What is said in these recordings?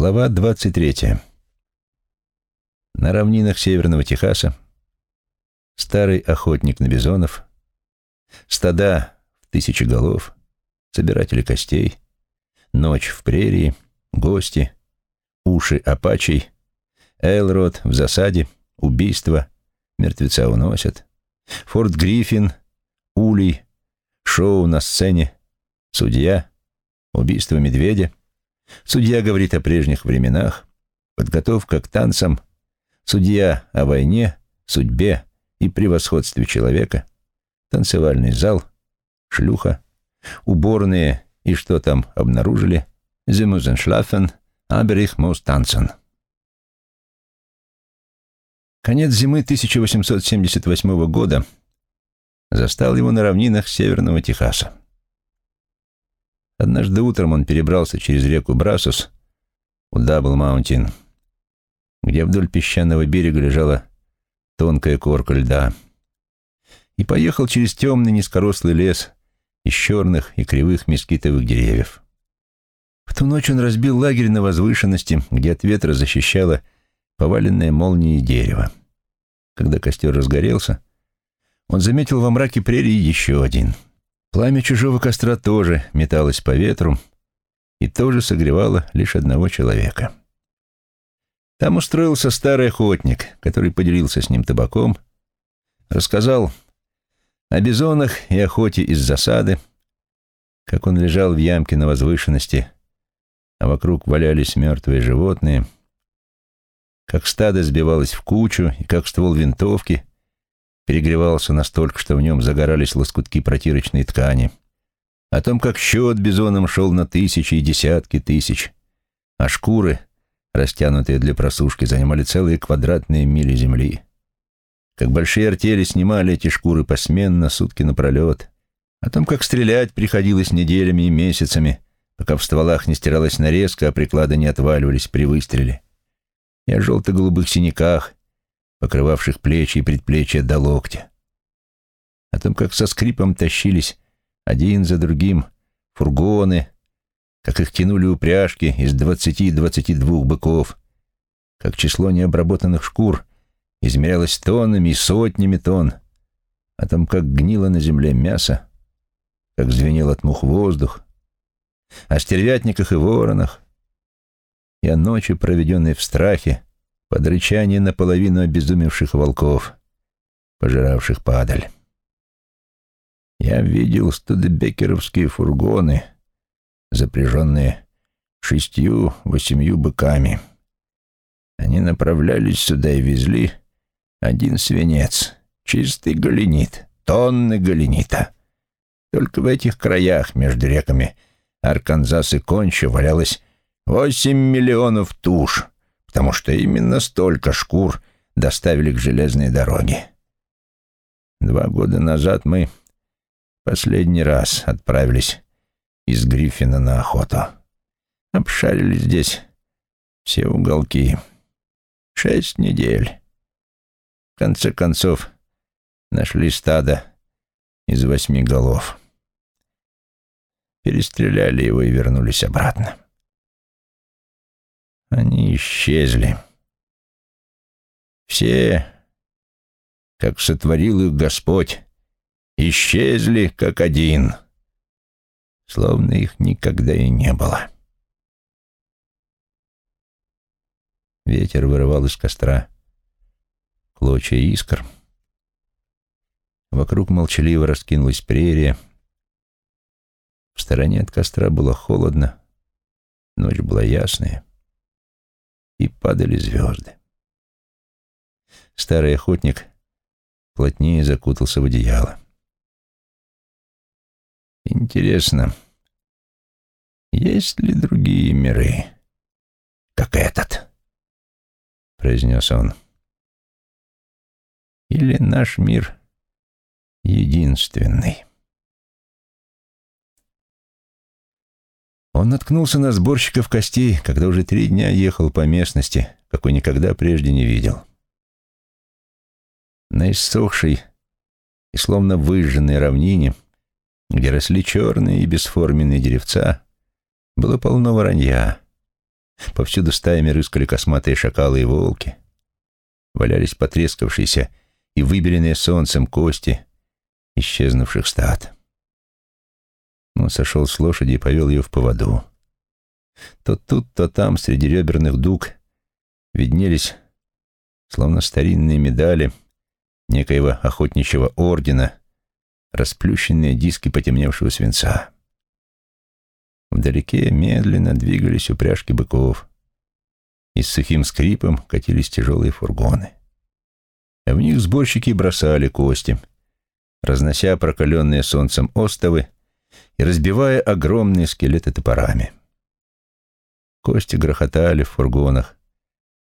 Глава 23. На равнинах северного Техаса старый охотник на бизонов, стада в тысячи голов, собиратели костей, ночь в прерии, гости, уши апачей, Эйлрод в засаде, убийство, мертвеца уносят, Форт Гриффин, улей, шоу на сцене, судья, убийство медведя, Судья говорит о прежних временах, подготовка к танцам, судья о войне, судьбе и превосходстве человека, танцевальный зал, шлюха, уборные и что там обнаружили, «Sie müssen schlafen, aber ich muss tanzen». Конец зимы 1878 года застал его на равнинах северного Техаса. Однажды утром он перебрался через реку Брасус у Дабл-Маунтин, где вдоль песчаного берега лежала тонкая корка льда, и поехал через темный низкорослый лес из черных и кривых мескитовых деревьев. В ту ночь он разбил лагерь на возвышенности, где от ветра защищало поваленное молнией дерево. Когда костер разгорелся, он заметил во мраке прерии еще один — Пламя чужого костра тоже металось по ветру и тоже согревало лишь одного человека. Там устроился старый охотник, который поделился с ним табаком, рассказал о бизонах и охоте из засады, как он лежал в ямке на возвышенности, а вокруг валялись мертвые животные, как стадо сбивалось в кучу и как ствол винтовки перегревался настолько, что в нем загорались лоскутки протирочной ткани, о том, как счет бизоном шел на тысячи и десятки тысяч, а шкуры, растянутые для просушки, занимали целые квадратные мили земли, как большие артели снимали эти шкуры посменно, сутки напролет, о том, как стрелять приходилось неделями и месяцами, пока в стволах не стиралась нарезка, а приклады не отваливались при выстреле, и о желто-голубых синяках, покрывавших плечи и предплечья до локтя. О том, как со скрипом тащились один за другим фургоны, как их тянули упряжки из двадцати-двадцати двух быков, как число необработанных шкур измерялось тоннами и сотнями тонн, о том, как гнило на земле мясо, как звенел от мух воздух, о стервятниках и воронах, и о ночи, проведенной в страхе, под рычание наполовину обезумевших волков, пожиравших падаль. Я видел студебекеровские фургоны, запряженные шестью-восемью быками. Они направлялись сюда и везли один свинец, чистый галенит, тонны галенита. Только в этих краях между реками Арканзас и Конча валялось восемь миллионов туш — потому что именно столько шкур доставили к железной дороге. Два года назад мы последний раз отправились из Гриффина на охоту. Обшарили здесь все уголки. Шесть недель. В конце концов, нашли стадо из восьми голов. Перестреляли его и вернулись обратно. Они исчезли. Все, как сотворил их Господь, исчезли как один, словно их никогда и не было. Ветер вырывал из костра клочья искр. Вокруг молчаливо раскинулась прерия. В стороне от костра было холодно, ночь была ясная падали звезды. Старый охотник плотнее закутался в одеяло. Интересно, есть ли другие миры, как этот? произнес он. Или наш мир единственный? Он наткнулся на сборщиков костей, когда уже три дня ехал по местности, какой никогда прежде не видел. На иссохшей и словно выжженной равнине, где росли черные и бесформенные деревца, было полно воронья. Повсюду стаями рыскали косматые шакалы и волки. Валялись потрескавшиеся и выбеленные солнцем кости исчезнувших стад. Сошел с лошади и повел ее в поводу. То тут, то там, среди реберных дуг, виднелись, словно старинные медали некоего охотничьего ордена, расплющенные диски потемневшего свинца. Вдалеке медленно двигались упряжки быков, и с сухим скрипом катились тяжелые фургоны. А в них сборщики бросали кости, разнося прокаленные солнцем остовы и разбивая огромные скелеты топорами. Кости грохотали в фургонах,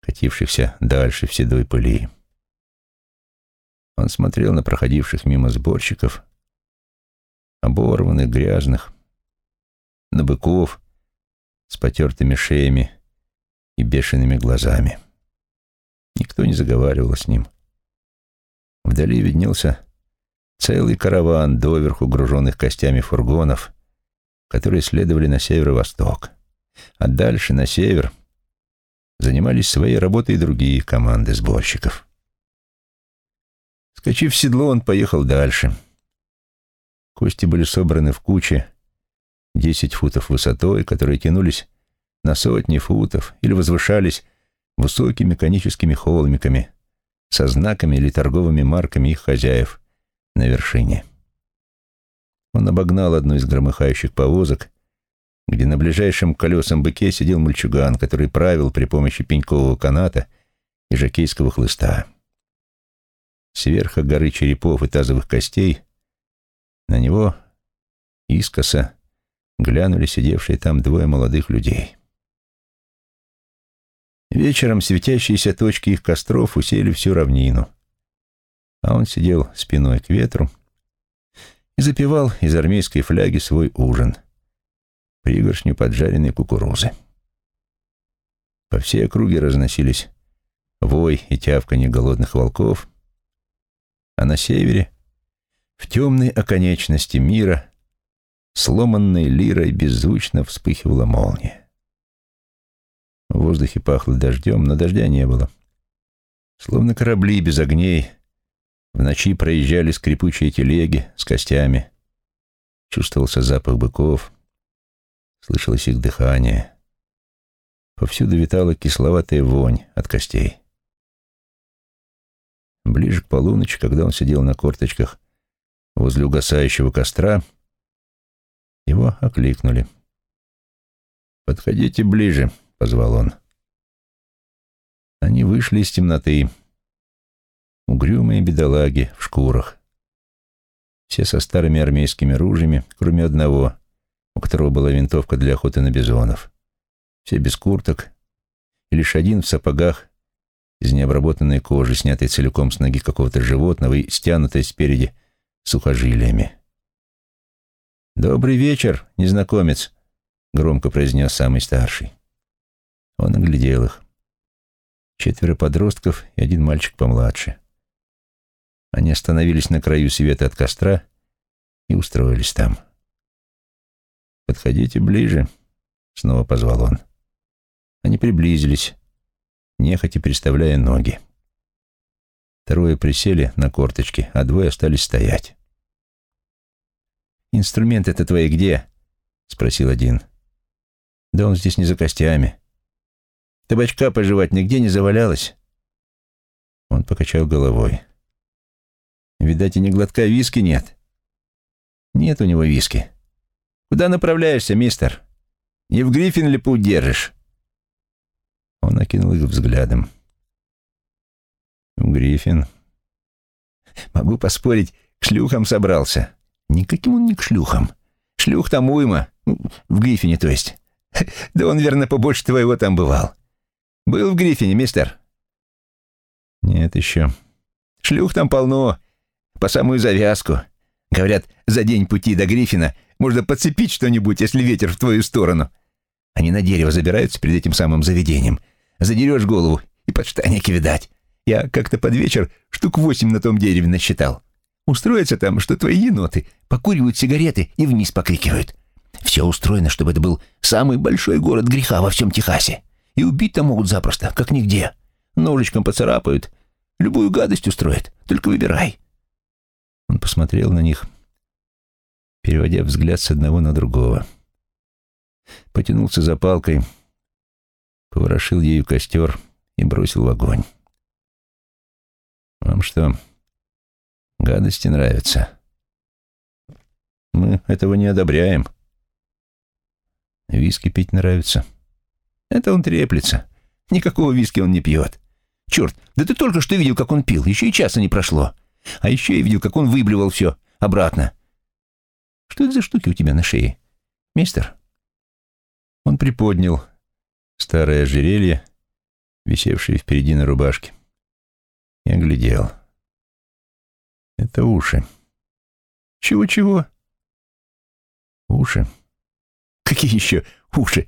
катившихся дальше в седой пыли. Он смотрел на проходивших мимо сборщиков, оборванных, грязных, на быков с потертыми шеями и бешеными глазами. Никто не заговаривал с ним. Вдали виднелся целый караван, доверху груженных костями фургонов, которые следовали на северо-восток. А дальше, на север, занимались своей работой другие команды сборщиков. Скочив седло, он поехал дальше. Кости были собраны в куче, десять футов высотой, которые тянулись на сотни футов или возвышались высокими коническими холмиками со знаками или торговыми марками их хозяев на вершине. Он обогнал одну из громыхающих повозок где на ближайшем колесом быке сидел мальчуган, который правил при помощи пенькового каната и жакейского хлыста. Сверху горы черепов и тазовых костей на него искоса глянули сидевшие там двое молодых людей. Вечером светящиеся точки их костров усеяли всю равнину, а он сидел спиной к ветру и запивал из армейской фляги свой ужин — пригоршню поджаренной кукурузы. По всей округе разносились вой и тявканье голодных волков, а на севере, в темной оконечности мира, сломанной лирой беззвучно вспыхивала молния. В воздухе пахло дождем, но дождя не было. Словно корабли без огней, в ночи проезжали скрипучие телеги с костями. Чувствовался запах быков, Слышалось их дыхание. Повсюду витала кисловатая вонь от костей. Ближе к полуночи, когда он сидел на корточках возле угасающего костра, его окликнули. «Подходите ближе», — позвал он. Они вышли из темноты. Угрюмые бедолаги в шкурах. Все со старыми армейскими ружьями, кроме одного, у которого была винтовка для охоты на бизонов. Все без курток, и лишь один в сапогах из необработанной кожи, снятой целиком с ноги какого-то животного и стянутой спереди сухожилиями. «Добрый вечер, незнакомец», — громко произнес самый старший. Он оглядел их. Четверо подростков и один мальчик помладше. Они остановились на краю света от костра и устроились там. «Подходите ближе», — снова позвал он. Они приблизились, нехотя переставляя ноги. Трое присели на корточки, а двое остались стоять. «Инструмент это твои где?» — спросил один. «Да он здесь не за костями. Табачка пожевать нигде не завалялось?» Он покачал головой. «Видать, и ни глотка виски нет». «Нет у него виски. Куда направляешься, мистер? Не в Гриффин ли держишь?» Он окинул их взглядом. «В Гриффин?» «Могу поспорить, к шлюхам собрался». «Никаким он не к шлюхам. Шлюх там уйма. В Гриффине, то есть. Да он, верно, побольше твоего там бывал. Был в Гриффине, мистер?» «Нет еще». «Шлюх там полно. По самую завязку. Говорят, за день пути до Гриффина можно подцепить что-нибудь, если ветер в твою сторону. Они на дерево забираются перед этим самым заведением. Задерешь голову и подштанники видать. Я как-то под вечер штук восемь на том дереве насчитал. Устроятся там, что твои еноты покуривают сигареты и вниз покрикивают. Все устроено, чтобы это был самый большой город греха во всем Техасе. И убить-то могут запросто, как нигде. Ножичком поцарапают, любую гадость устроят. Только выбирай». Он посмотрел на них, переводя взгляд с одного на другого. Потянулся за палкой, поворошил ею костер и бросил в огонь. «Вам что, гадости нравятся?» «Мы этого не одобряем». «Виски пить нравится?» «Это он треплется. Никакого виски он не пьет. Черт, да ты только что видел, как он пил. Еще и часа не прошло. А еще я видел, как он выблевал все обратно. Что это за штуки у тебя на шее, мистер?» Он приподнял старое ожерелье, висевшее впереди на рубашке, и оглядел. «Это уши». «Чего-чего?» «Уши». «Какие еще уши?»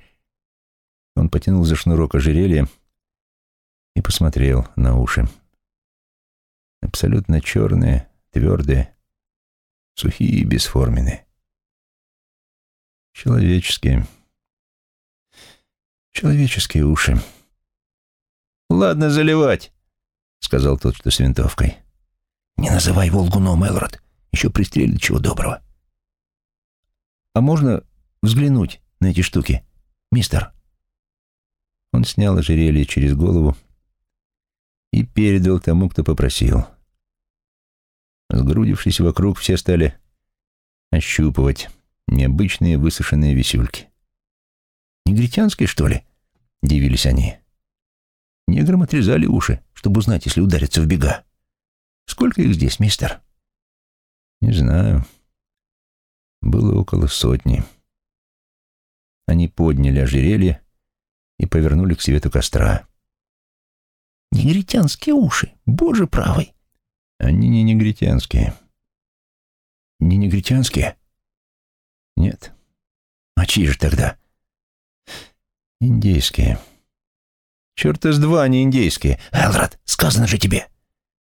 Он потянул за шнурок ожерелья и посмотрел на уши. Абсолютно черные, твердые, сухие и бесформенные. Человеческие. Человеческие уши. «Ладно, заливать», — сказал тот, что с винтовкой. «Не называй его лгуном, Элрод. Еще пристрелит чего доброго». «А можно взглянуть на эти штуки, мистер?» Он снял ожерелье через голову и передал тому, кто попросил. Сгрудившись вокруг, все стали ощупывать необычные высушенные висюльки. «Негритянские, что ли?» — дивились они. Неграм отрезали уши, чтобы узнать, если удариться в бега. Сколько их здесь, мистер? Не знаю. Было около сотни. Они подняли ожерелье и повернули к свету костра. Негритянские уши, боже правый. Они не негритянские. Не негритянские? Нет. А чьи же тогда? Индейские. Черта с два, они индейские. Элрод, сказано же тебе.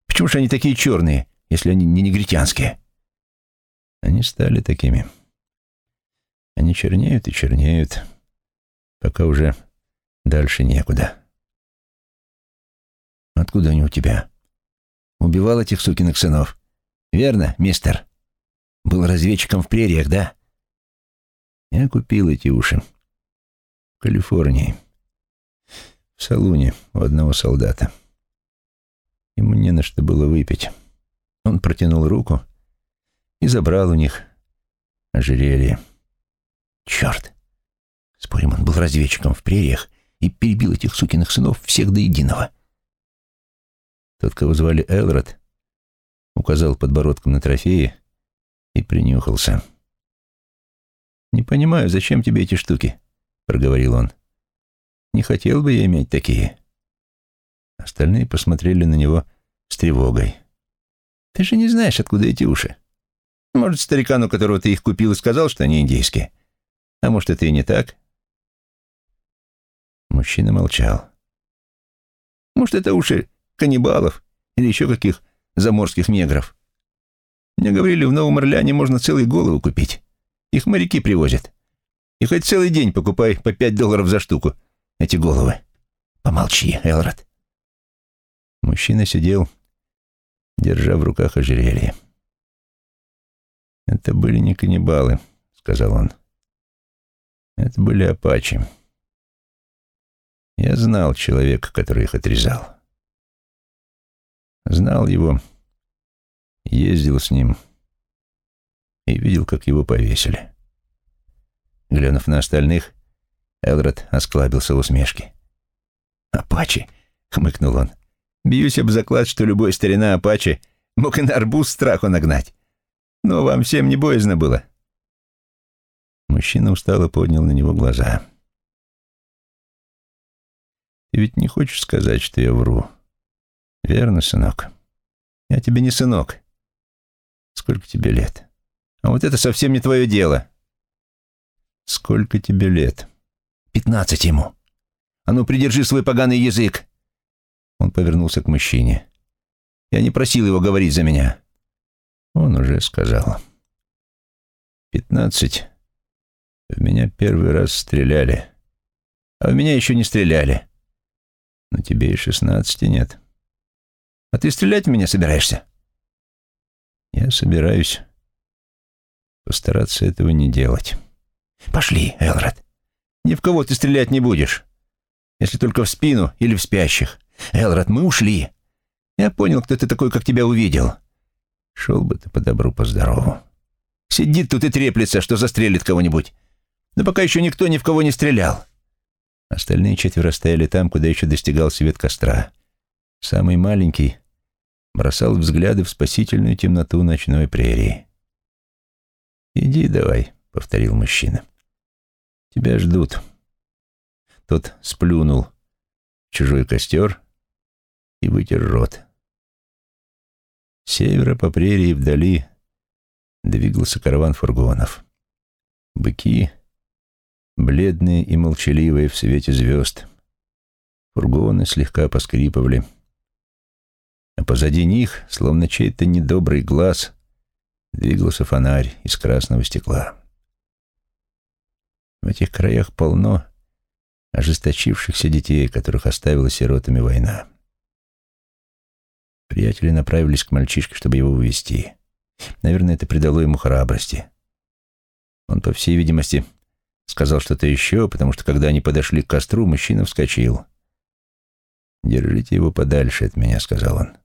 Почему же они такие черные, если они не негритянские? Они стали такими. Они чернеют и чернеют, пока уже дальше некуда. Откуда они у тебя? Убивал этих сукиных сынов. Верно, мистер? Был разведчиком в прериях, да? Я купил эти уши. В Калифорнии. В салуне у одного солдата. Ему не на что было выпить. Он протянул руку и забрал у них ожерелье. Черт! Спорим, он был разведчиком в прериях и перебил этих сукиных сынов всех до единого. Тот, кого звали Элрод, указал подбородком на трофеи и принюхался. «Не понимаю, зачем тебе эти штуки?» — проговорил он. «Не хотел бы я иметь такие». Остальные посмотрели на него с тревогой. «Ты же не знаешь, откуда эти уши. Может, старикан, у которого ты их купил, сказал, что они индейские. А может, это и не так?» Мужчина молчал. «Может, это уши каннибалов или еще каких заморских негров. Мне говорили, в Новом Орлеане можно целые головы купить. Их моряки привозят. И хоть целый день покупай по пять долларов за штуку эти головы. Помолчи, Элрод. Мужчина сидел, держа в руках ожерелье. «Это были не каннибалы», — сказал он. «Это были апачи. Я знал человека, который их отрезал. Знал его, ездил с ним и видел, как его повесили. Глянув на остальных, Элрод осклабился в усмешке. «Апачи!» — хмыкнул он. «Бьюсь об заклад, что любой старина Апачи мог и на арбуз страху нагнать. Но вам всем не боязно было». Мужчина устало поднял на него глаза. «Ты ведь не хочешь сказать, что я вру?» «Верно, сынок. Я тебе не сынок. Сколько тебе лет? А вот это совсем не твое дело». «Сколько тебе лет?» «Пятнадцать ему. А ну, придержи свой поганый язык!» Он повернулся к мужчине. «Я не просил его говорить за меня». Он уже сказал. «Пятнадцать. В меня первый раз стреляли. А в меня еще не стреляли. Но тебе и шестнадцати нет. А ты стрелять в меня собираешься? Я собираюсь постараться этого не делать. Пошли, Элрод. Ни в кого ты стрелять не будешь. Если только в спину или в спящих. Элрод, мы ушли. Я понял, кто ты такой, как тебя увидел. Шел бы ты по добру, по здорову. Сидит тут и треплется, что застрелит кого-нибудь. Но пока еще никто ни в кого не стрелял. Остальные четверо стояли там, куда еще достигал свет костра. Самый маленький бросал взгляды в спасительную темноту ночной прерии. «Иди давай», — повторил мужчина. «Тебя ждут». Тот сплюнул чужой костер и вытер рот. С севера по прерии вдали двигался караван фургонов. Быки, бледные и молчаливые в свете звезд. Фургоны слегка поскрипывали. А позади них, словно чей-то недобрый глаз, двигался фонарь из красного стекла. В этих краях полно ожесточившихся детей, которых оставила сиротами война. Приятели направились к мальчишке, чтобы его увести. Наверное, это придало ему храбрости. Он, по всей видимости, сказал что-то еще, потому что, когда они подошли к костру, мужчина вскочил. «Держите его подальше от меня», — сказал он.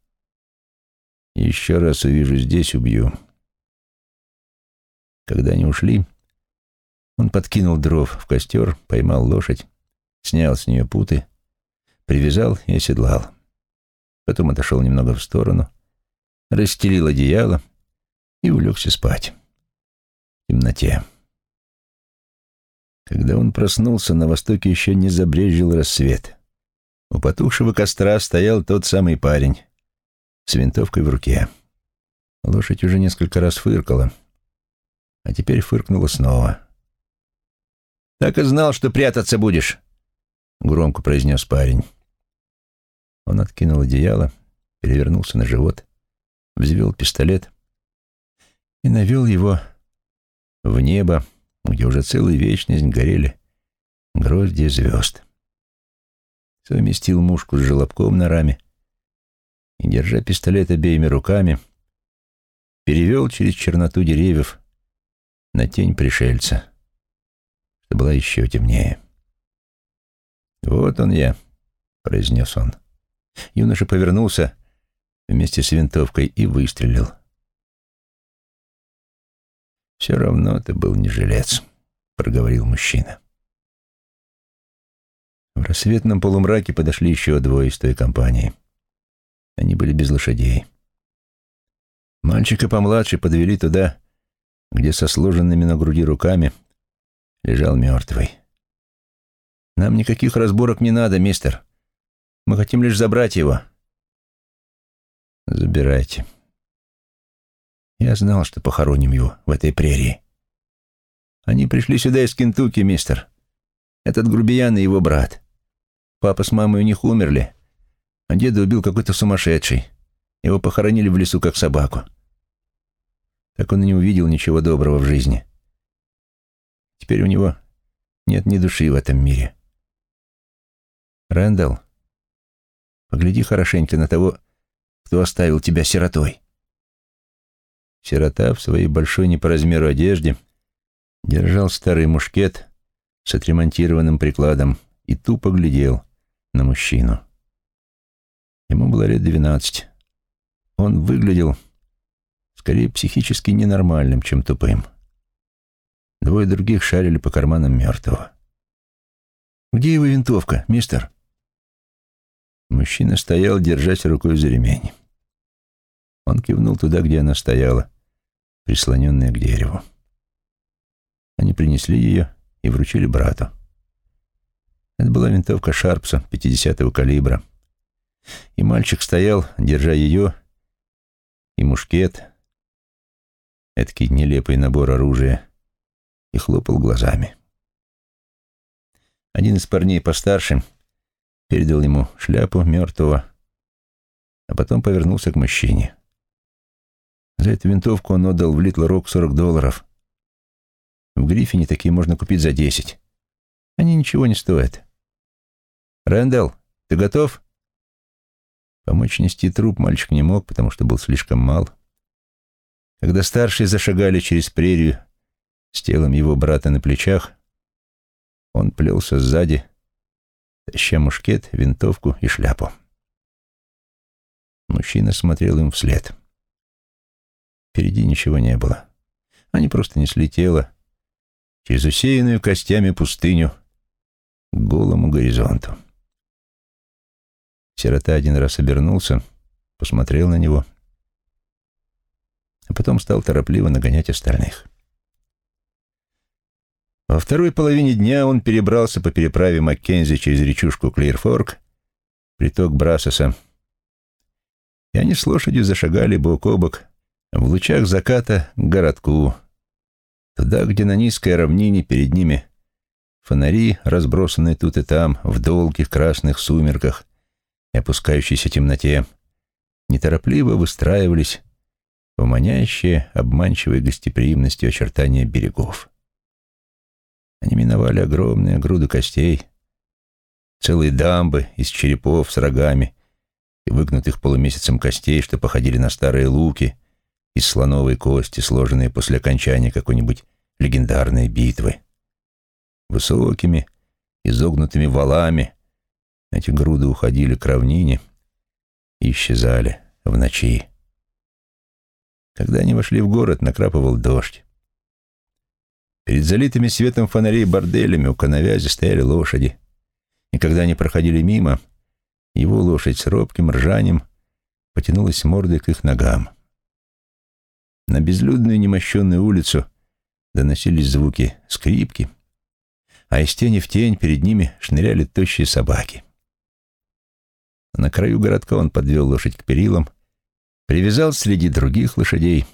«Еще раз увижу здесь, убью». Когда они ушли, он подкинул дров в костер, поймал лошадь, снял с нее путы, привязал и оседлал. Потом отошел немного в сторону, расстелил одеяло и улегся спать. В темноте. Когда он проснулся, на востоке еще не забрежил рассвет. У потухшего костра стоял тот самый парень с винтовкой в руке. Лошадь уже несколько раз фыркала, а теперь фыркнула снова. «Так и знал, что прятаться будешь», — громко произнес парень. Он откинул одеяло, перевернулся на живот, взвел пистолет и навел его в небо, где уже целую вечность горели гроздья звезд. Совместил мушку с желобком на раме и, держа пистолет обеими руками, перевел через черноту деревьев на тень пришельца, что была еще темнее. «Вот он я», — произнес он. Юноша повернулся вместе с винтовкой и выстрелил. «Все равно ты был не жилец», — проговорил мужчина. В рассветном полумраке подошли еще двое из той компании. Они были без лошадей. Мальчика помладше подвели туда, где со сложенными на груди руками лежал мертвый. «Нам никаких разборок не надо, мистер. Мы хотим лишь забрать его». «Забирайте», я знал, что похороним его в этой прерии. Они пришли сюда из Кентукки, мистер. Этот грубиян и его брат. Папа с мамой у них умерли, а деда убил какой-то сумасшедший. Его похоронили в лесу, как собаку. Так он и не увидел ничего доброго в жизни. Теперь у него нет ни души в этом мире. Рэндалл, погляди хорошенько на того, кто оставил тебя сиротой. Сирота в своей большой не по размеру одежде держал старый мушкет с отремонтированным прикладом и тупо глядел на мужчину. Ему было лет двенадцать. Он выглядел скорее психически ненормальным, чем тупым. Двое других шарили по карманам мертвого. «Где его винтовка, мистер?» Мужчина стоял, держась рукой за ремень. Он кивнул туда, где она стояла, прислоненная к дереву. Они принесли ее и вручили брату. Это была винтовка Шарпса 50-го калибра. И мальчик стоял, держа ее и мушкет, эдакий нелепый набор оружия, и хлопал глазами. Один из парней постарше передал ему шляпу мертвого, а потом повернулся к мужчине. За эту винтовку он отдал в Литл Рок 40 долларов. В Гриффине такие можно купить за 10. Они ничего не стоят. «Рэндалл», Ты готов?» Помочь нести труп мальчик не мог, потому что был слишком мал. Когда старшие зашагали через прерию с телом его брата на плечах, он плелся сзади, таща мушкет, винтовку и шляпу. Мужчина смотрел им вслед. Впереди ничего не было. Они просто несли тело через усеянную костями пустыню к голому горизонту. Сирота один раз обернулся, посмотрел на него, а потом стал торопливо нагонять остальных. Во второй половине дня он перебрался по переправе Маккензи через речушку Клирфорк, приток Брасоса, и они с лошадью зашагали бок о бок в лучах заката к городку, туда, где на низкой равнине перед ними фонари, разбросанные тут и там, в долгих красных сумерках и опускающейся темноте, неторопливо выстраивались в манящие, обманчивой гостеприимностью очертания берегов. Они миновали огромные груды костей, целые дамбы из черепов с рогами и выгнутых полумесяцем костей, что походили на старые луки из слоновой кости, сложенные после окончания какой-нибудь легендарной битвы. Высокими, изогнутыми валами эти груды уходили к равнине и исчезали в ночи. Когда они вошли в город, накрапывал дождь. Перед залитыми светом фонарей борделями у коновязи стояли лошади, и когда они проходили мимо, его лошадь с робким ржанием потянулась мордой к их ногам. На безлюдную немощенную улицу доносились звуки скрипки, а из тени в тень перед ними шныряли тощие собаки. На краю городка он подвел лошадь к перилам, привязал среди других лошадей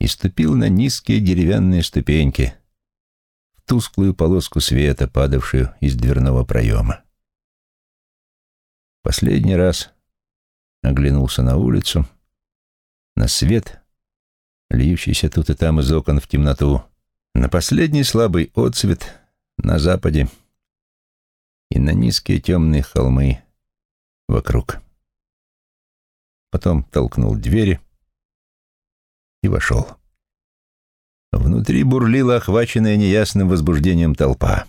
и ступил на низкие деревянные ступеньки в тусклую полоску света, падавшую из дверного проема. Последний раз оглянулся на улицу, на свет, льющийся тут и там из окон в темноту, на последний слабый отцвет на западе и на низкие темные холмы вокруг. Потом толкнул двери и вошел. Внутри бурлила охваченная неясным возбуждением толпа.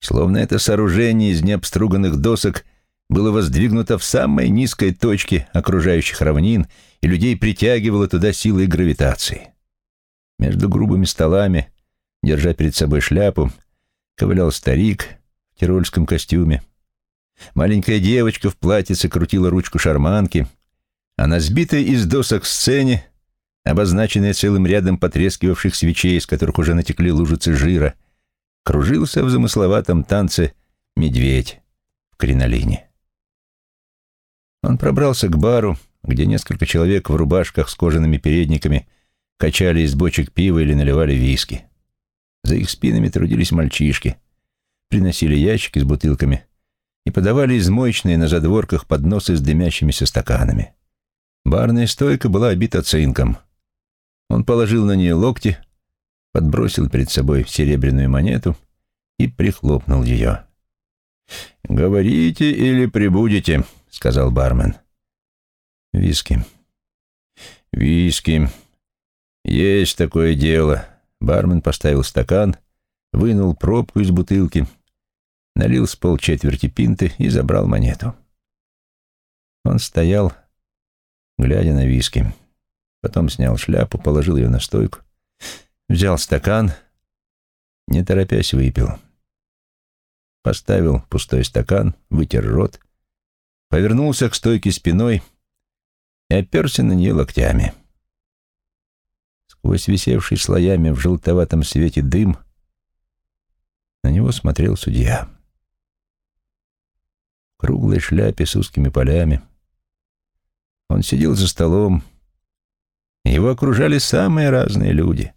Словно это сооружение из необструганных досок — было воздвигнуто в самой низкой точке окружающих равнин, и людей притягивало туда силой гравитации. Между грубыми столами, держа перед собой шляпу, ковылял старик в тирольском костюме. Маленькая девочка в платьице крутила ручку шарманки, а на сбитой из досок сцене, обозначенной целым рядом потрескивавших свечей, из которых уже натекли лужицы жира, кружился в замысловатом танце медведь в кринолине. Он пробрался к бару, где несколько человек в рубашках с кожаными передниками качали из бочек пива или наливали виски. За их спинами трудились мальчишки, приносили ящики с бутылками и подавали измоечные на задворках подносы с дымящимися стаканами. Барная стойка была обита цинком. Он положил на нее локти, подбросил перед собой серебряную монету и прихлопнул ее. «Говорите или прибудете», — сказал бармен. «Виски». «Виски. Есть такое дело». Бармен поставил стакан, вынул пробку из бутылки, налил с полчетверти пинты и забрал монету. Он стоял, глядя на виски. Потом снял шляпу, положил ее на стойку, взял стакан, не торопясь выпил. Поставил пустой стакан, вытер рот повернулся к стойке спиной и оперся на нее локтями. Сквозь висевший слоями в желтоватом свете дым на него смотрел судья. Круглой шляпе с узкими полями. Он сидел за столом, его окружали самые разные люди.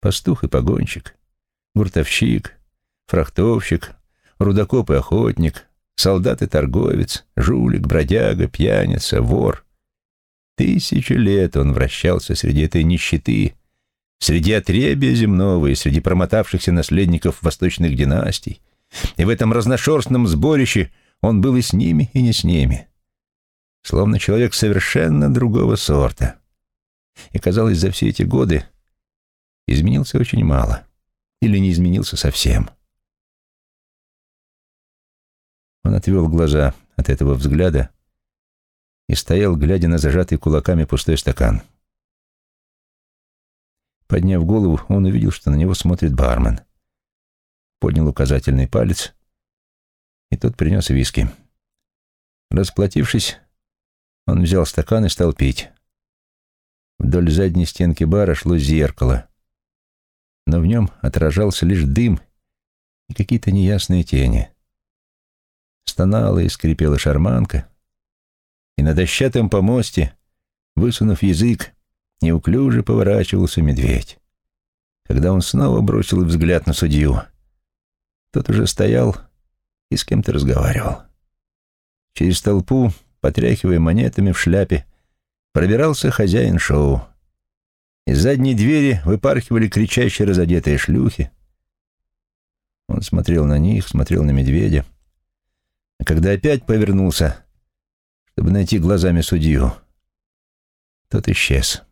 Пастух и погонщик, гуртовщик, фрахтовщик, рудокоп и охотник, солдат и торговец, жулик, бродяга, пьяница, вор. Тысячи лет он вращался среди этой нищеты, среди отребия земного и среди промотавшихся наследников восточных династий. И в этом разношерстном сборище он был и с ними, и не с ними. Словно человек совершенно другого сорта. И, казалось, за все эти годы изменился очень мало. Или не изменился совсем. Он отвел глаза от этого взгляда и стоял, глядя на зажатый кулаками пустой стакан. Подняв голову, он увидел, что на него смотрит бармен. Поднял указательный палец, и тот принес виски. Расплатившись, он взял стакан и стал пить. Вдоль задней стенки бара шло зеркало, но в нем отражался лишь дым и какие-то неясные тени. Стонала и скрипела шарманка, и на дощатом помосте, высунув язык, неуклюже поворачивался медведь. Когда он снова бросил взгляд на судью, тот уже стоял и с кем-то разговаривал. Через толпу, потряхивая монетами в шляпе, пробирался хозяин шоу. Из задней двери выпархивали кричащие разодетые шлюхи. Он смотрел на них, смотрел на медведя. А когда опять повернулся, чтобы найти глазами судью. Тот исчез.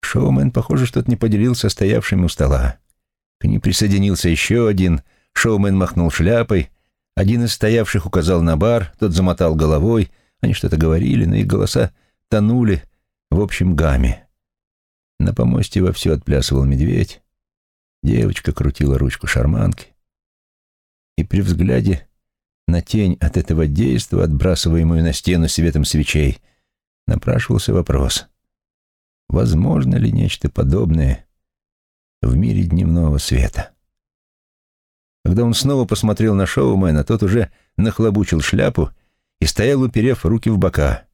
Шоумен, похоже, что-то не поделился стоявшими у стола. К ним присоединился еще один. Шоумен махнул шляпой. Один из стоявших указал на бар, тот замотал головой. Они что-то говорили, но их голоса тонули в общем гамме. На помосте вовсю отплясывал медведь. Девочка крутила ручку шарманки. И при взгляде на тень от этого действа, отбрасываемую на стену светом свечей, напрашивался вопрос, возможно ли нечто подобное в мире дневного света. Когда он снова посмотрел на шоумена, тот уже нахлобучил шляпу и стоял, уперев руки в бока.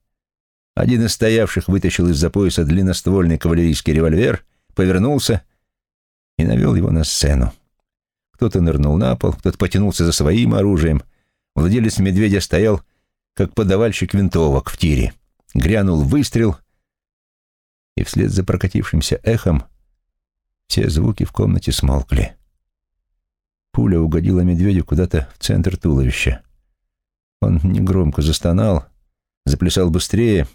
Один из стоявших вытащил из-за пояса длинноствольный кавалерийский револьвер, повернулся и навел его на сцену. Кто-то нырнул на пол, кто-то потянулся за своим оружием — Владелец медведя стоял, как подавальщик винтовок в тире. Грянул выстрел, и вслед за прокатившимся эхом все звуки в комнате смолкли. Пуля угодила медведю куда-то в центр туловища. Он негромко застонал, заплясал быстрее,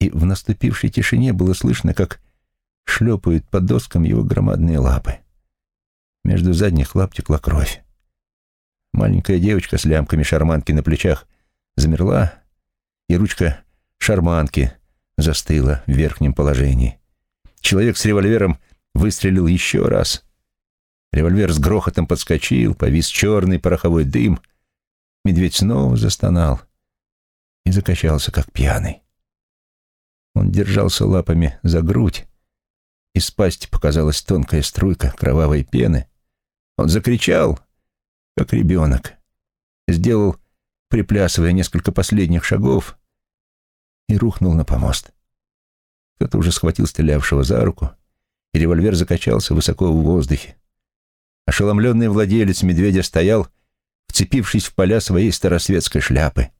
и в наступившей тишине было слышно, как шлепают по доскам его громадные лапы. Между задних лап текла кровь. Маленькая девочка с лямками шарманки на плечах замерла, и ручка шарманки застыла в верхнем положении. Человек с револьвером выстрелил еще раз. Револьвер с грохотом подскочил, повис черный пороховой дым. Медведь снова застонал и закачался, как пьяный. Он держался лапами за грудь, из пасти показалась тонкая струйка кровавой пены. Он закричал, как ребенок. Сделал, приплясывая несколько последних шагов, и рухнул на помост. Кто-то уже схватил стрелявшего за руку, и револьвер закачался высоко в воздухе. Ошеломленный владелец медведя стоял, вцепившись в поля своей старосветской шляпы.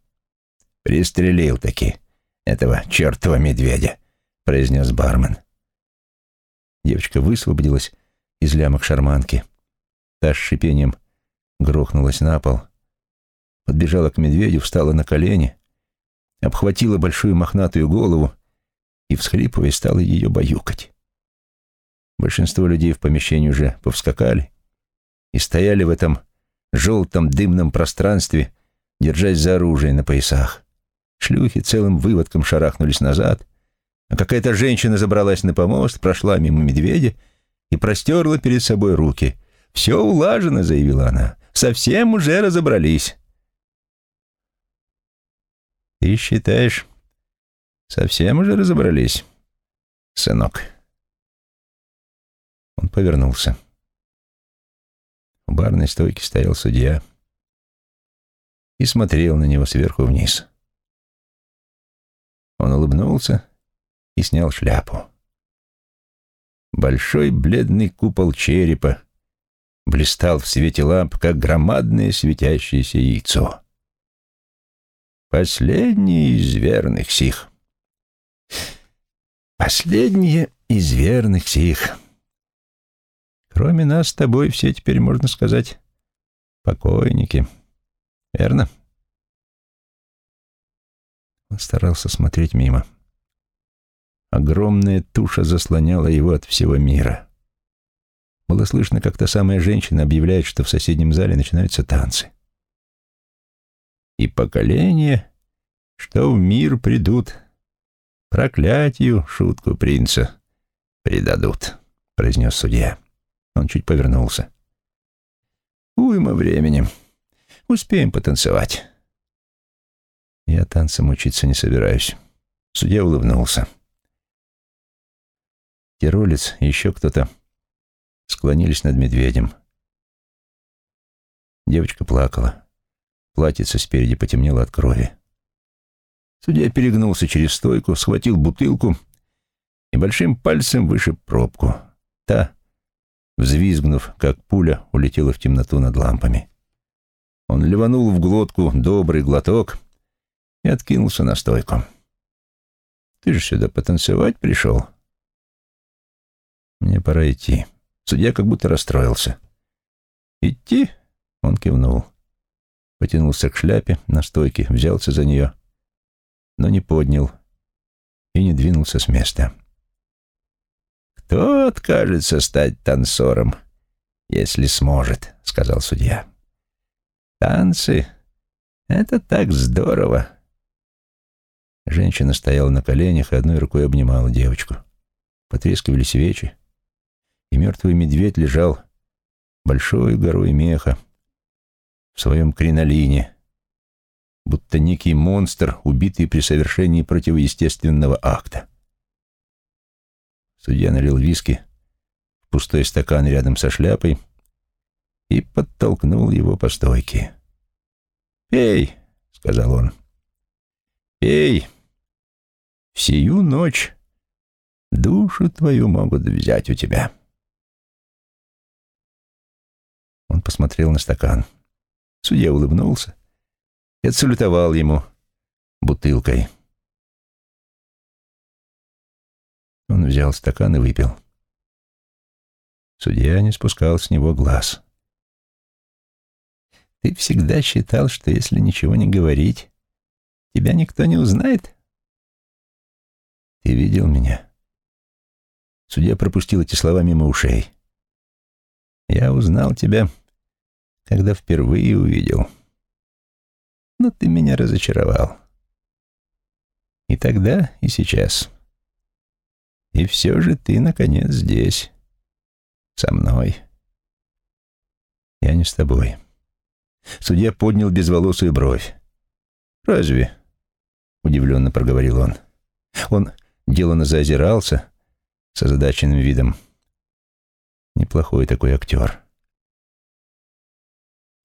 «Пристрелил таки этого чертова медведя», — произнес бармен. Девочка высвободилась из лямок шарманки. Та с шипением грохнулась на пол, подбежала к медведю, встала на колени, обхватила большую мохнатую голову и, всхлипывая, стала ее баюкать. Большинство людей в помещении уже повскакали и стояли в этом желтом дымном пространстве, держась за оружие на поясах. Шлюхи целым выводком шарахнулись назад, а какая-то женщина забралась на помост, прошла мимо медведя и простерла перед собой руки. «Все улажено», — заявила она совсем уже разобрались. Ты считаешь, совсем уже разобрались, сынок? Он повернулся. У барной стойки стоял судья и смотрел на него сверху вниз. Он улыбнулся и снял шляпу. Большой бледный купол черепа блистал в свете ламп, как громадное светящееся яйцо. Последний из верных сих. Последние из верных сих. Кроме нас с тобой все теперь, можно сказать, покойники. Верно? Он старался смотреть мимо. Огромная туша заслоняла его от всего мира. Было слышно, как та самая женщина объявляет, что в соседнем зале начинаются танцы. И поколения, что в мир придут, проклятию шутку принца предадут, произнес судья. Он чуть повернулся. Уйма времени. Успеем потанцевать. Я танцем учиться не собираюсь. Судья улыбнулся. Тиролец и еще кто-то склонились над медведем. Девочка плакала. Платьице спереди потемнело от крови. Судья перегнулся через стойку, схватил бутылку и большим пальцем вышиб пробку. Та, взвизгнув, как пуля, улетела в темноту над лампами. Он ливанул в глотку добрый глоток и откинулся на стойку. «Ты же сюда потанцевать пришел?» «Мне пора идти». Судья как будто расстроился. «Идти?» — он кивнул. Потянулся к шляпе на стойке, взялся за нее, но не поднял и не двинулся с места. «Кто откажется стать танцором, если сможет?» — сказал судья. «Танцы — это так здорово!» Женщина стояла на коленях и одной рукой обнимала девочку. Потрескивали свечи и мертвый медведь лежал большой горой меха в своем кринолине, будто некий монстр, убитый при совершении противоестественного акта. Судья налил виски в пустой стакан рядом со шляпой и подтолкнул его по стойке. «Пей», — сказал он, — «пей. В сию ночь душу твою могут взять у тебя». Он посмотрел на стакан. Судья улыбнулся и отсалютовал ему бутылкой. Он взял стакан и выпил. Судья не спускал с него глаз. «Ты всегда считал, что если ничего не говорить, тебя никто не узнает?» «Ты видел меня?» Судья пропустил эти слова мимо ушей. Я узнал тебя, когда впервые увидел. Но ты меня разочаровал. И тогда, и сейчас. И все же ты, наконец, здесь. Со мной. Я не с тобой. Судья поднял безволосую бровь. «Разве?» — удивленно проговорил он. Он деланно заозирался с озадаченным видом. Неплохой такой актер.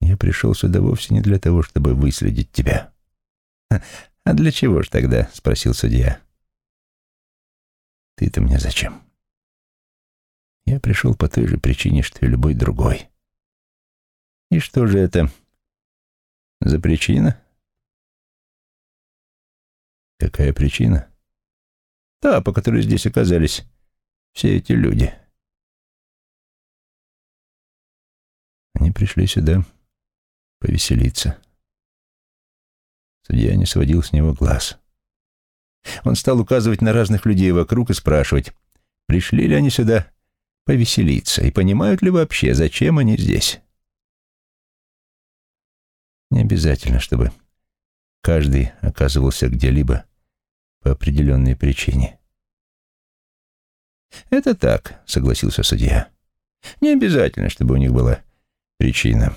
Я пришел сюда вовсе не для того, чтобы выследить тебя. А для чего ж тогда? Спросил судья. Ты-то мне зачем? Я пришел по той же причине, что и любой другой. И что же это за причина? Какая причина? Та, по которой здесь оказались все эти люди. Они пришли сюда повеселиться. Судья не сводил с него глаз. Он стал указывать на разных людей вокруг и спрашивать, пришли ли они сюда повеселиться и понимают ли вообще, зачем они здесь. Не обязательно, чтобы каждый оказывался где-либо по определенной причине. «Это так», — согласился судья. «Не обязательно, чтобы у них была причина.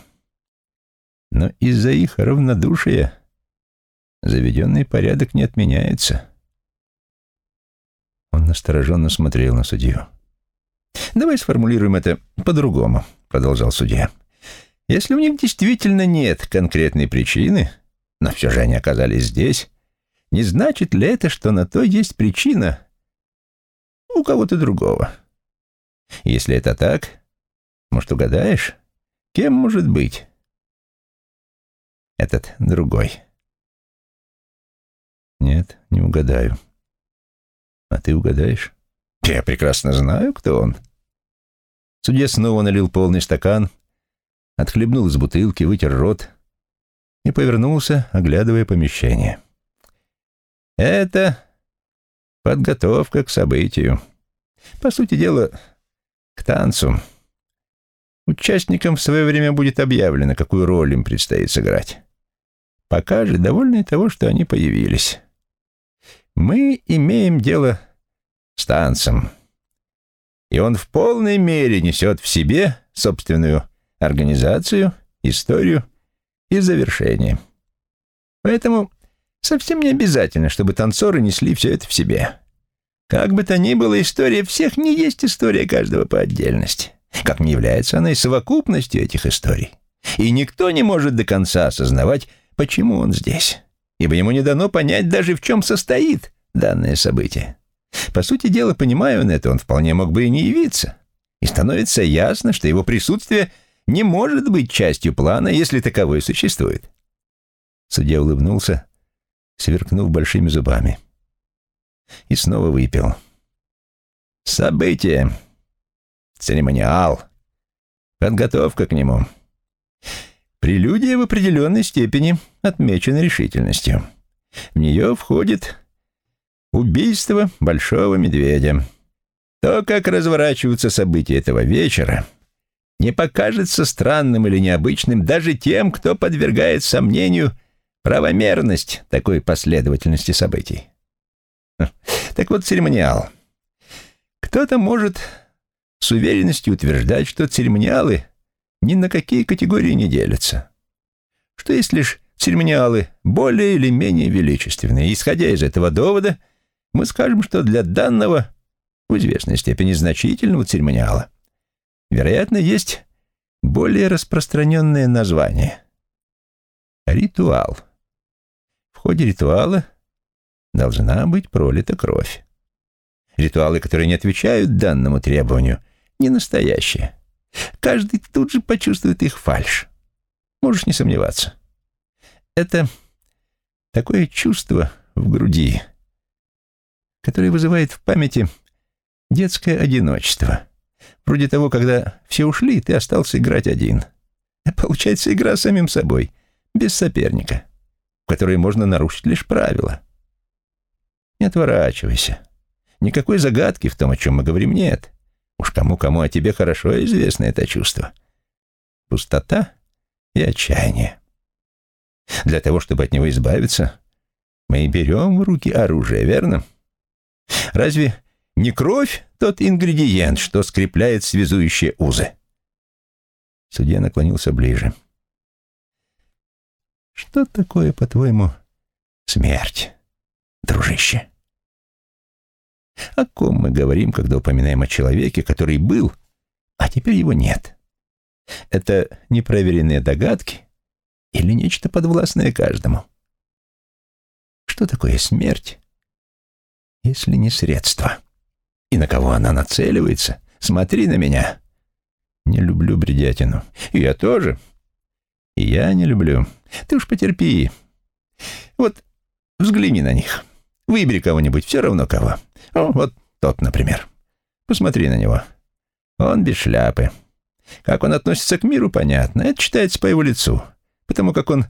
Но из-за их равнодушия заведенный порядок не отменяется. Он настороженно смотрел на судью. «Давай сформулируем это по-другому», — продолжал судья. «Если у них действительно нет конкретной причины, но все же они оказались здесь, не значит ли это, что на то есть причина у кого-то другого? Если это так, может, угадаешь?» Кем может быть этот другой? Нет, не угадаю. А ты угадаешь? Я прекрасно знаю, кто он. Судья снова налил полный стакан, отхлебнул из бутылки, вытер рот и повернулся, оглядывая помещение. Это подготовка к событию. По сути дела, к танцу. Участникам в свое время будет объявлено, какую роль им предстоит сыграть. Пока же довольны того, что они появились. Мы имеем дело с танцем. И он в полной мере несет в себе собственную организацию, историю и завершение. Поэтому совсем не обязательно, чтобы танцоры несли все это в себе. Как бы то ни было, история всех не есть история каждого по отдельности. Как не является она и совокупностью этих историй. И никто не может до конца осознавать, почему он здесь, ибо ему не дано понять даже, в чем состоит данное событие. По сути дела, понимая он это, он вполне мог бы и не явиться. И становится ясно, что его присутствие не может быть частью плана, если таковой существует. Судья улыбнулся, сверкнув большими зубами. И снова выпил. Событие церемониал, подготовка к нему. Прелюдия в определенной степени отмечена решительностью. В нее входит убийство большого медведя. То, как разворачиваются события этого вечера, не покажется странным или необычным даже тем, кто подвергает сомнению правомерность такой последовательности событий. Так вот, церемониал. Кто-то может с уверенностью утверждать, что церемониалы ни на какие категории не делятся. Что есть лишь церемониалы более или менее величественные. Исходя из этого довода, мы скажем, что для данного, в известной степени значительного церемониала, вероятно, есть более распространенное название. Ритуал. В ходе ритуала должна быть пролита кровь. Ритуалы, которые не отвечают данному требованию – не настоящие. Каждый тут же почувствует их фальшь. Можешь не сомневаться. Это такое чувство в груди, которое вызывает в памяти детское одиночество. Вроде того, когда все ушли, ты остался играть один. Получается игра самим собой, без соперника, в которой можно нарушить лишь правила. Не отворачивайся. Никакой загадки в том, о чем мы говорим, нет. Уж кому-кому, а тебе хорошо известно это чувство. Пустота и отчаяние. Для того, чтобы от него избавиться, мы и берем в руки оружие, верно? Разве не кровь тот ингредиент, что скрепляет связующие узы? Судья наклонился ближе. Что такое, по-твоему, смерть, дружище? О ком мы говорим, когда упоминаем о человеке, который был, а теперь его нет? Это непроверенные догадки или нечто подвластное каждому? Что такое смерть, если не средство? И на кого она нацеливается? Смотри на меня. Не люблю бредятину. Я тоже. И я не люблю. Ты уж потерпи. Вот взгляни на них. Выбери кого-нибудь, все равно кого. О, вот тот, например. Посмотри на него. Он без шляпы. Как он относится к миру, понятно. Это читается по его лицу, потому как он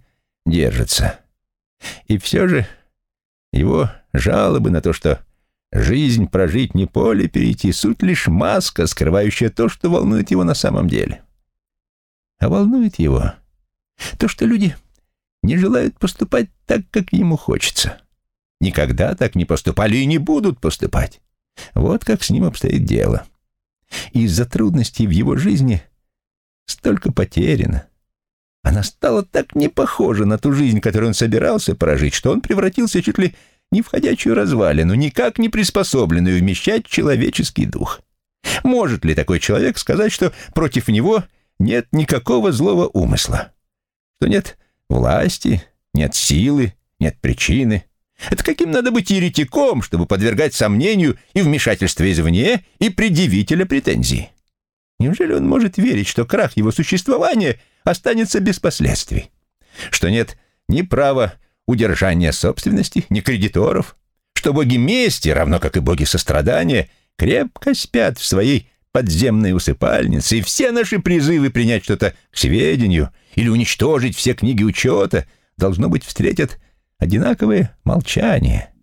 держится. И все же его жалобы на то, что жизнь прожить не поле перейти, суть лишь маска, скрывающая то, что волнует его на самом деле. А волнует его то, что люди не желают поступать так, как ему хочется никогда так не поступали и не будут поступать. Вот как с ним обстоит дело. Из-за трудностей в его жизни столько потеряно. Она стала так не похожа на ту жизнь, которую он собирался прожить, что он превратился чуть ли не в ходячую развалину, никак не приспособленную вмещать человеческий дух. Может ли такой человек сказать, что против него нет никакого злого умысла? Что нет власти, нет силы, нет причины? Это каким надо быть еретиком, чтобы подвергать сомнению и вмешательство извне, и предъявителя претензий? Неужели он может верить, что крах его существования останется без последствий? Что нет ни права удержания собственности, ни кредиторов? Что боги мести, равно как и боги сострадания, крепко спят в своей подземной усыпальнице, и все наши призывы принять что-то к сведению или уничтожить все книги учета — должно быть, встретят одинаковое молчание.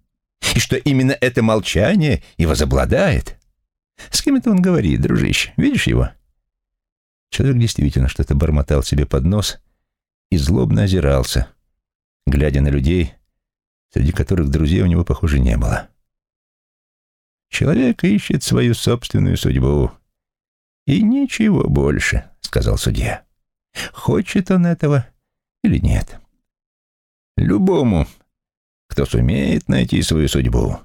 И что именно это молчание и возобладает. С кем это он говорит, дружище? Видишь его? Человек действительно что-то бормотал себе под нос и злобно озирался, глядя на людей, среди которых друзей у него, похоже, не было. Человек ищет свою собственную судьбу. И ничего больше, — сказал судья. Хочет он этого или нет. Любому, кто сумеет найти свою судьбу,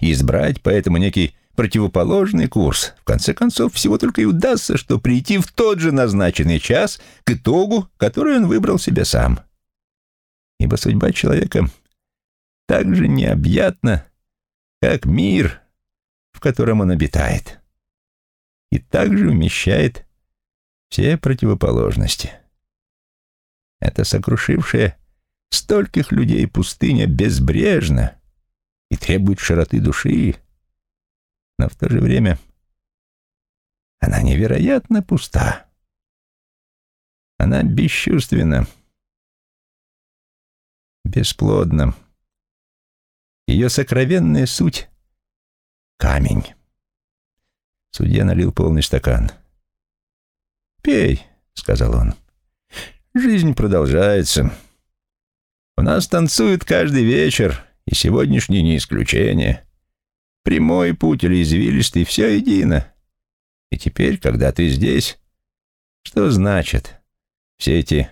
избрать поэтому некий противоположный курс, в конце концов, всего только и удастся, что прийти в тот же назначенный час к итогу, который он выбрал себе сам. Ибо судьба человека так же необъятна, как мир, в котором он обитает, и также вмещает все противоположности. Это сокрушившая стольких людей пустыня безбрежна и требует широты души, но в то же время она невероятно пуста. Она бесчувственна, бесплодна. Ее сокровенная суть — камень. Судья налил полный стакан. «Пей», — сказал он. «Жизнь продолжается. У нас танцуют каждый вечер, и сегодняшний не исключение. Прямой путь или извилистый, все едино. И теперь, когда ты здесь, что значит все эти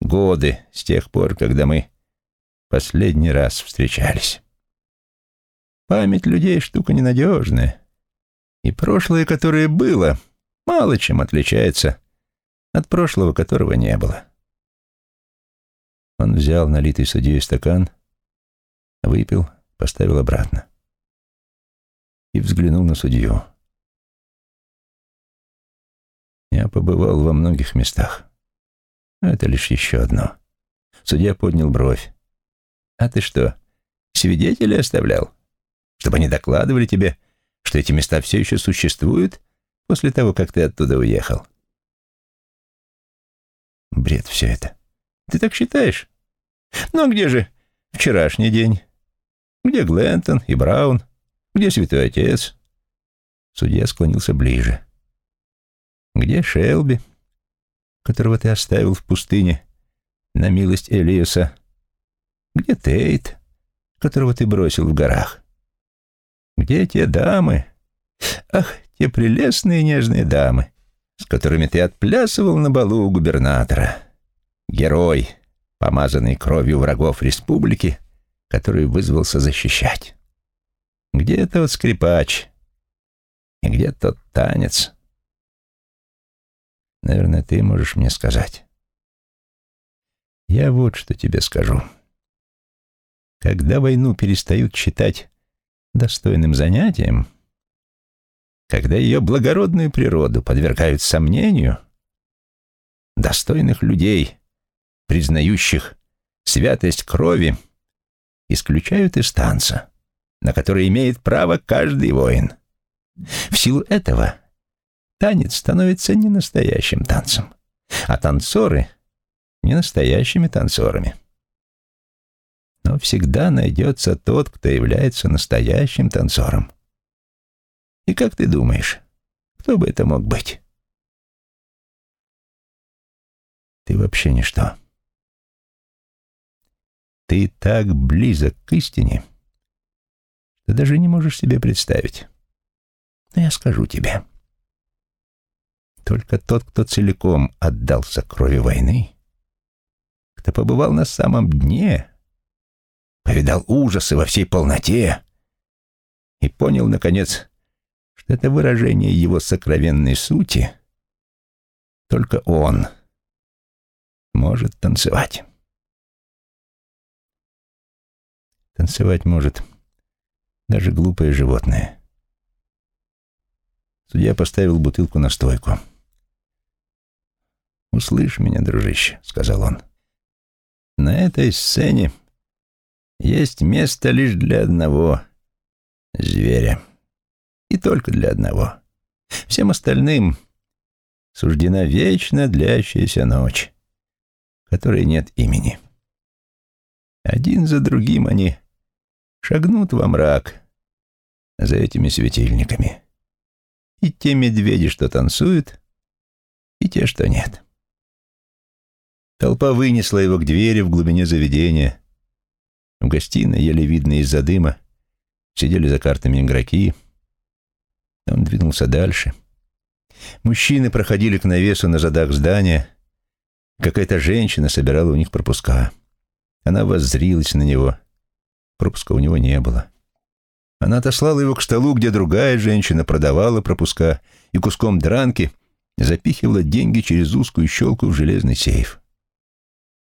годы с тех пор, когда мы последний раз встречались? Память людей — штука ненадежная. И прошлое, которое было, мало чем отличается от прошлого, которого не было. Он взял налитый судьей стакан, выпил, поставил обратно и взглянул на судью. Я побывал во многих местах. Это лишь еще одно. Судья поднял бровь. А ты что, свидетелей оставлял? Чтобы они докладывали тебе, что эти места все еще существуют после того, как ты оттуда уехал? Бред все это. Ты так считаешь? Ну а где же вчерашний день? Где Глентон и Браун? Где святой отец?» Судья склонился ближе. «Где Шелби, которого ты оставил в пустыне на милость Элиуса? Где Тейт, которого ты бросил в горах? Где те дамы? Ах, те прелестные нежные дамы, с которыми ты отплясывал на балу у губернатора. Герой, помазанный кровью врагов республики, который вызвался защищать. Где тот скрипач? И где тот танец? Наверное, ты можешь мне сказать. Я вот что тебе скажу. Когда войну перестают считать достойным занятием, когда ее благородную природу подвергают сомнению, достойных людей, признающих святость крови, исключают из танца на который имеет право каждый воин. В силу этого танец становится не настоящим танцем, а танцоры — не настоящими танцорами. Но всегда найдется тот, кто является настоящим танцором. И как ты думаешь, кто бы это мог быть? Ты вообще ничто. Ты так близок к истине — ты даже не можешь себе представить. Но я скажу тебе. Только тот, кто целиком отдался крови войны, кто побывал на самом дне, повидал ужасы во всей полноте и понял, наконец, что это выражение его сокровенной сути, только он может танцевать. Танцевать может даже глупое животное. Судья поставил бутылку на стойку. «Услышь меня, дружище», — сказал он. «На этой сцене есть место лишь для одного зверя. И только для одного. Всем остальным суждена вечно длящаяся ночь, которой нет имени. Один за другим они шагнут во мрак за этими светильниками. И те медведи, что танцуют, и те, что нет. Толпа вынесла его к двери в глубине заведения. В гостиной, еле видно из-за дыма, сидели за картами игроки. Он двинулся дальше. Мужчины проходили к навесу на задах здания. Какая-то женщина собирала у них пропуска. Она воззрилась на него. Пропуска у него не было. Она отослала его к столу, где другая женщина продавала пропуска и куском дранки запихивала деньги через узкую щелку в железный сейф.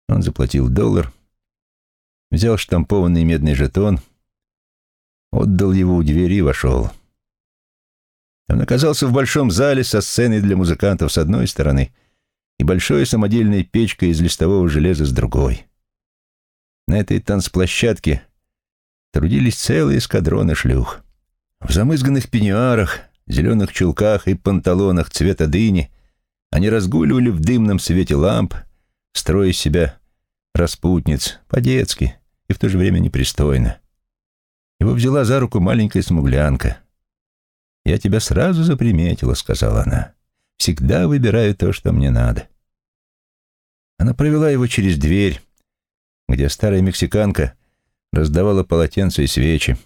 Он заплатил доллар, взял штампованный медный жетон, отдал его у двери и вошел. Он оказался в большом зале со сценой для музыкантов с одной стороны и большой самодельной печкой из листового железа с другой. На этой танцплощадке трудились целые эскадроны шлюх. В замызганных пеньюарах, зеленых чулках и панталонах цвета дыни они разгуливали в дымном свете ламп, строя себя распутниц, по-детски и в то же время непристойно. Его взяла за руку маленькая смуглянка. «Я тебя сразу заприметила», — сказала она. «Всегда выбираю то, что мне надо». Она провела его через дверь, где старая мексиканка раздавала полотенца и свечи.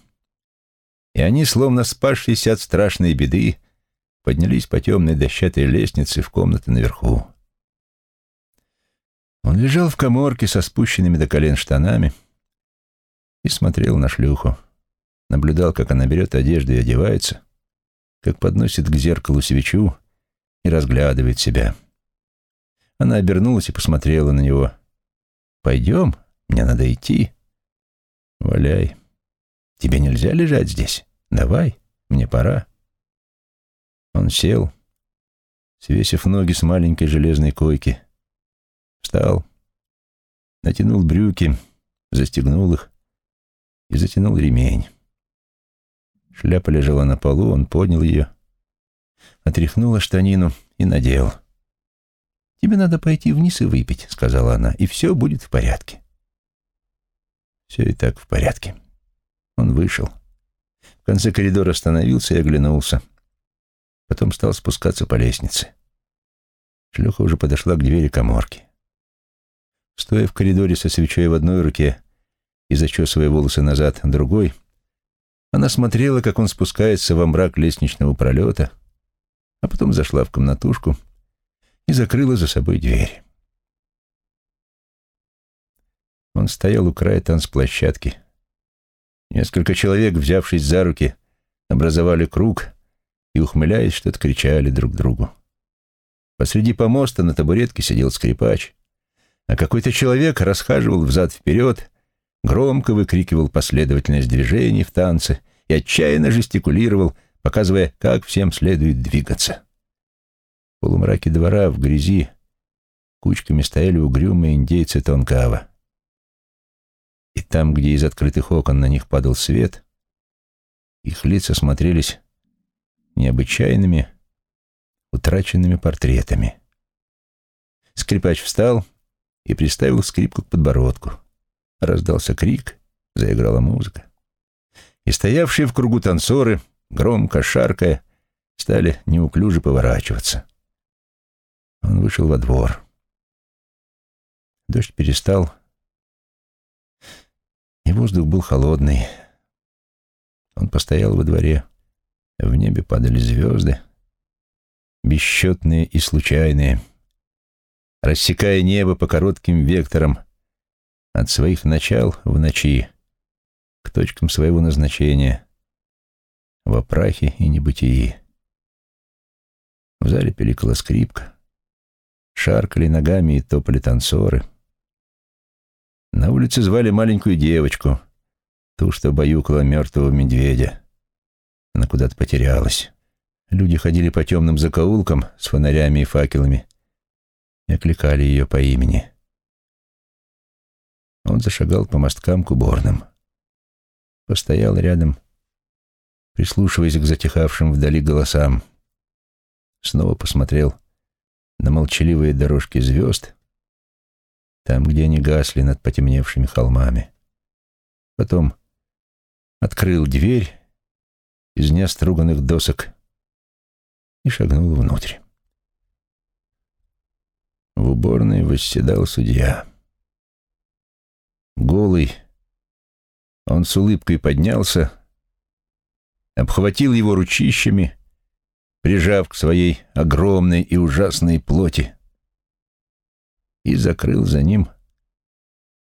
И они, словно спасшиеся от страшной беды, поднялись по темной дощатой лестнице в комнаты наверху. Он лежал в коморке со спущенными до колен штанами и смотрел на шлюху, наблюдал, как она берет одежду и одевается, как подносит к зеркалу свечу и разглядывает себя. Она обернулась и посмотрела на него. «Пойдем, мне надо идти». «Валяй. Тебе нельзя лежать здесь. Давай, мне пора». Он сел, свесив ноги с маленькой железной койки, Встал, натянул брюки, застегнул их и затянул ремень. Шляпа лежала на полу, он поднял ее, отряхнула штанину и надел. «Тебе надо пойти вниз и выпить», — сказала она, — «и все будет в порядке». Все и так в порядке. Он вышел. В конце коридора остановился и оглянулся. Потом стал спускаться по лестнице. Шлюха уже подошла к двери коморки. Стоя в коридоре со свечой в одной руке и зачесывая волосы назад другой, она смотрела, как он спускается во мрак лестничного пролета, а потом зашла в комнатушку и закрыла за собой дверь. Он стоял у края танцплощадки. Несколько человек, взявшись за руки, образовали круг и, ухмыляясь, что-то кричали друг другу. Посреди помоста на табуретке сидел скрипач а какой-то человек расхаживал взад-вперед, громко выкрикивал последовательность движений в танце и отчаянно жестикулировал, показывая, как всем следует двигаться. В полумраке двора, в грязи, кучками стояли угрюмые индейцы Тонкава. И там, где из открытых окон на них падал свет, их лица смотрелись необычайными, утраченными портретами. Скрипач встал и приставил скрипку к подбородку. Раздался крик, заиграла музыка. И стоявшие в кругу танцоры, громко шаркая, стали неуклюже поворачиваться. Он вышел во двор. Дождь перестал, и воздух был холодный. Он постоял во дворе. В небе падали звезды, бесчетные и случайные — рассекая небо по коротким векторам от своих начал в ночи к точкам своего назначения в прахе и небытии. В зале пиликала скрипка, шаркали ногами и топали танцоры. На улице звали маленькую девочку, ту, что баюкала мертвого медведя. Она куда-то потерялась. Люди ходили по темным закоулкам с фонарями и факелами, и окликали ее по имени. Он зашагал по мосткам к уборным. Постоял рядом, прислушиваясь к затихавшим вдали голосам. Снова посмотрел на молчаливые дорожки звезд, там, где они гасли над потемневшими холмами. потом открыл дверь из неоструганных досок и шагнул внутрь. В уборной восседал судья. Голый, он с улыбкой поднялся, обхватил его ручищами, прижав к своей огромной и ужасной плоти, и закрыл за ним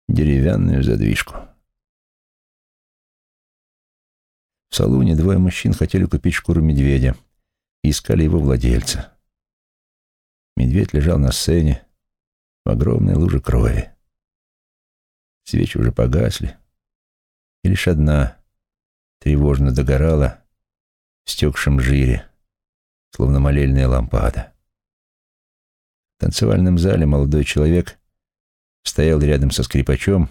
деревянную задвижку. В салоне двое мужчин хотели купить шкуру медведя и искали его владельца. Медведь лежал на сцене в огромной луже крови. Свечи уже погасли, и лишь одна тревожно догорала в стекшем жире, словно молельная лампада. В танцевальном зале молодой человек стоял рядом со скрипачом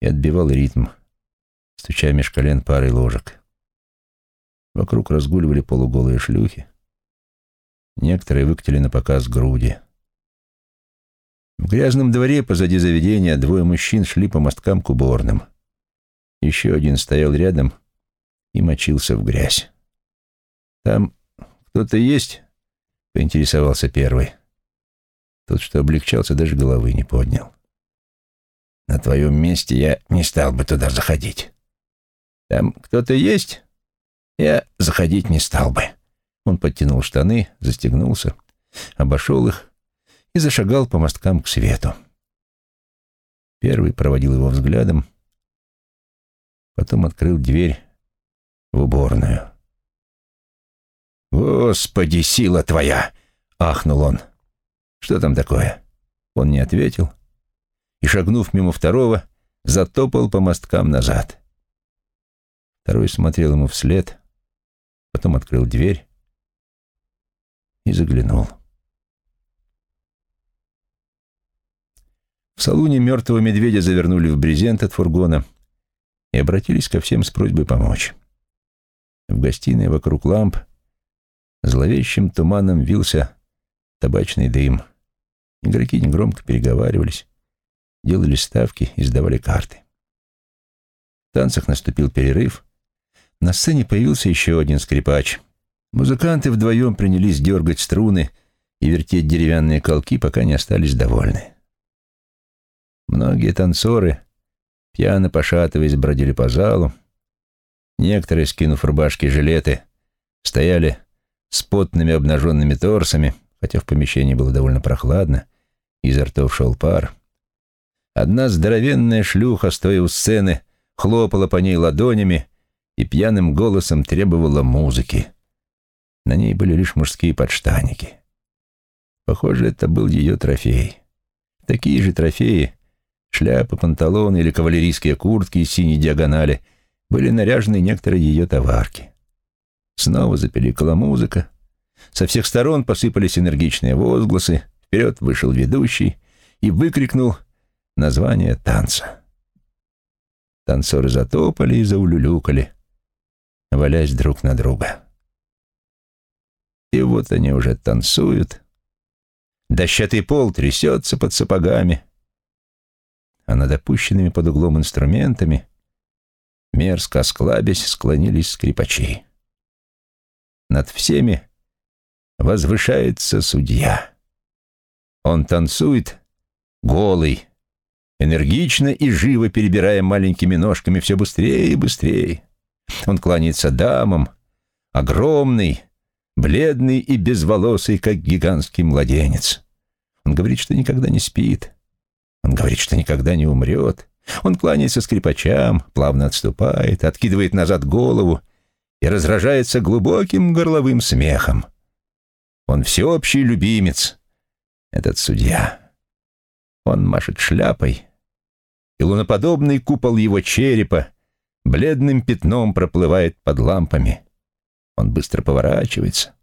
и отбивал ритм, стуча меж колен парой ложек. Вокруг разгуливали полуголые шлюхи. Некоторые выкатили на показ груди. В грязном дворе позади заведения двое мужчин шли по мосткам к уборным. Еще один стоял рядом и мочился в грязь. «Там кто-то есть?» — поинтересовался первый. Тот, что облегчался, даже головы не поднял. «На твоем месте я не стал бы туда заходить. Там кто-то есть?» Я заходить не стал бы. Он подтянул штаны, застегнулся, обошел их и зашагал по мосткам к свету. Первый проводил его взглядом, потом открыл дверь в уборную. «Господи, сила твоя!» — ахнул он. «Что там такое?» Он не ответил и, шагнув мимо второго, затопал по мосткам назад. Второй смотрел ему вслед, потом открыл дверь и заглянул. В салуне мертвого медведя завернули в брезент от фургона и обратились ко всем с просьбой помочь. В гостиной вокруг ламп зловещим туманом вился табачный дым. Игроки негромко переговаривались, делали ставки и сдавали карты. В танцах наступил перерыв, на сцене появился еще один скрипач. Музыканты вдвоем принялись дергать струны и вертеть деревянные колки, пока не остались довольны. Многие танцоры, пьяно пошатываясь, бродили по залу. Некоторые, скинув рубашки и жилеты, стояли с потными обнаженными торсами, хотя в помещении было довольно прохладно, изо ртов шел пар. Одна здоровенная шлюха, стоя у сцены, хлопала по ней ладонями и пьяным голосом требовала музыки. На ней были лишь мужские подштаники. Похоже, это был ее трофей. Такие же трофеи, шляпы, панталоны или кавалерийские куртки из синей диагонали, были наряжены некоторые ее товарки. Снова запеликала музыка. Со всех сторон посыпались энергичные возгласы. Вперед вышел ведущий и выкрикнул название танца. Танцоры затопали и заулюлюкали валясь друг на друга. И вот они уже танцуют. Дощатый пол трясется под сапогами, а над опущенными под углом инструментами, мерзко осклабясь, склонились скрипачи. Над всеми возвышается судья. Он танцует голый, энергично и живо перебирая маленькими ножками все быстрее и быстрее. Он кланяется дамам, огромный, бледный и безволосый, как гигантский младенец. Он говорит, что никогда не спит. Он говорит, что никогда не умрет. Он кланяется скрипачам, плавно отступает, откидывает назад голову и разражается глубоким горловым смехом. Он всеобщий любимец, этот судья. Он машет шляпой, и луноподобный купол его черепа бледным пятном проплывает под лампами. Он быстро поворачивается.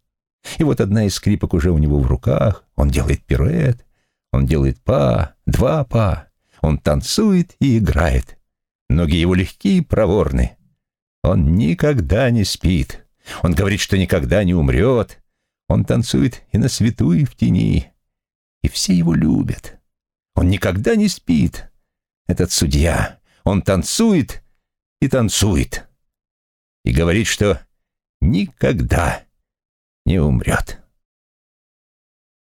И вот одна из скрипок уже у него в руках. Он делает пируэт. Он делает па, два па. Он танцует и играет. Ноги его легкие и проворны. Он никогда не спит. Он говорит, что никогда не умрет. Он танцует и на свету, и в тени. И все его любят. Он никогда не спит. Этот судья. Он танцует и танцует. И говорит, что никогда не умрет.